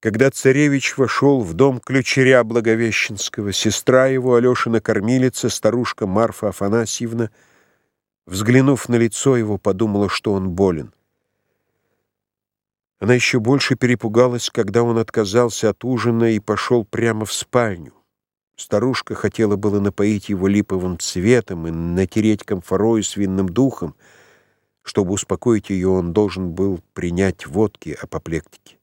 Когда царевич вошел в дом ключеря Благовещенского, сестра его, Алешина кормилица, старушка Марфа Афанасьевна, взглянув на лицо его, подумала, что он болен. Она еще больше перепугалась, когда он отказался от ужина и пошел прямо в спальню. Старушка хотела было напоить его липовым цветом и натереть комфорою с винным духом. Чтобы успокоить ее, он должен был принять водки апоплектики.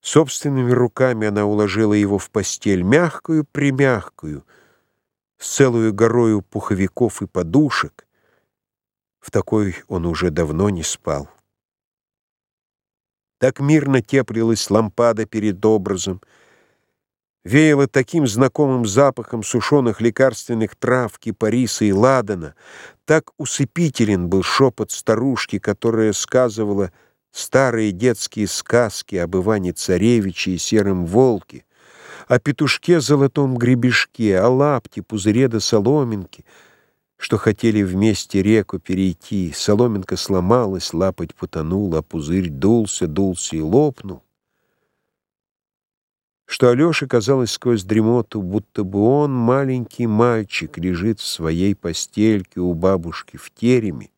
Собственными руками она уложила его в постель, мягкую-примягкую, с целую горою пуховиков и подушек. В такой он уже давно не спал. Так мирно теплилась лампада перед образом, веяло таким знакомым запахом сушеных лекарственных трав, кипариса и ладана, так усыпителен был шепот старушки, которая сказывала — старые детские сказки об Иване Царевиче и Сером Волке, о петушке золотом гребешке, о лапте, пузыре да соломинке, что хотели вместе реку перейти. Соломинка сломалась, лапоть потонула, а пузырь дулся, дулся и лопнул. Что Алёше казалось сквозь дремоту, будто бы он, маленький мальчик, лежит в своей постельке у бабушки в тереме,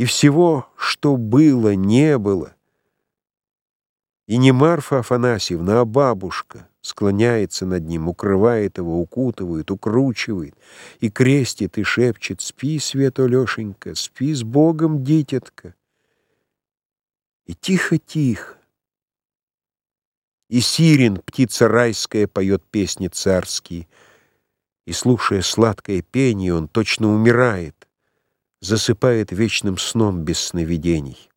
и всего, что было, не было. И не Марфа Афанасьевна, а бабушка склоняется над ним, укрывает его, укутывает, укручивает, и крестит, и шепчет «Спи, Свето Лешенька, спи с Богом, дитятка». И тихо-тихо, и сирен, птица райская, поет песни царские, и, слушая сладкое пение, он точно умирает засыпает вечным сном без сновидений.